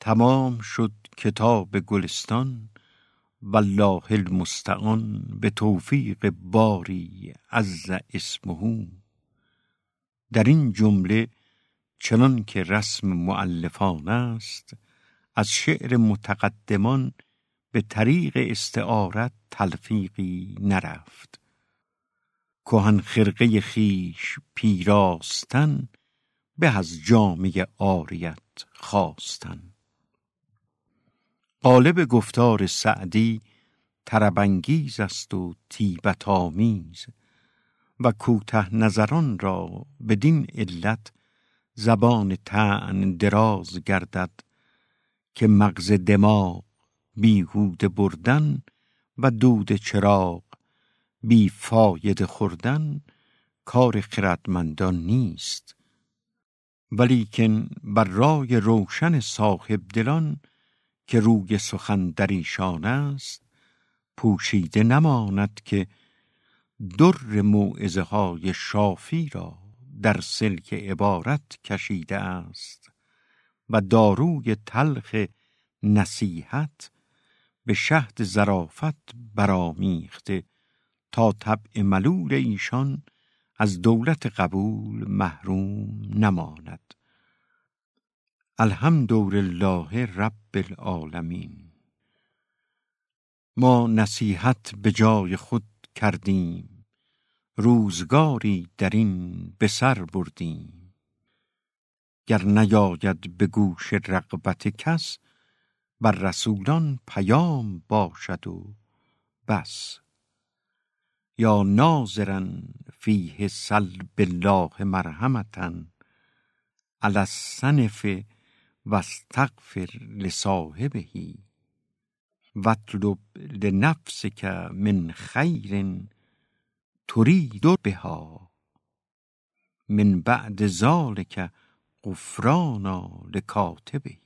تمام شد کتاب گلستان والله المستعان به توفیق باری عز اسمه. در این جمله چنان که رسم معلفان است از شعر متقدمان به طریق استعارت تلفیقی نرفت. کهن خرقه خیش پیراستن به از جامعه آریت خواستن. قالب گفتار سعدی طربانگیز است و طیبت آمیز و کوته نظران را بدین علت زبان طعن دراز گردد که مغز دماغ بیهوده بردن و دود چراغ بی فاید خوردن کار خردمندان نیست. ولیکن بر رای روشن صاحب دلان که روی سخن در ایشان است پوشیده نماند که در موعظه های شافی را در سلک عبارت کشیده است و داروی تلخ نصیحت به شهد زرافت برامیخته تا طبع ملول ایشان از دولت قبول محروم نماند. الحمدلله رب العالمین. ما نصیحت به جای خود کردیم روزگاری در این به سر بردیم. گر نیاید به گوش رغبت کس بر رسولان پیام باشد و بس. یا ناظرا فیه سل بالله مرحمة علی الصنف و استغفر لصاحبه اطلب لنفسک من خیر ترید بها من بعد ذلک غفرانا لکاتبه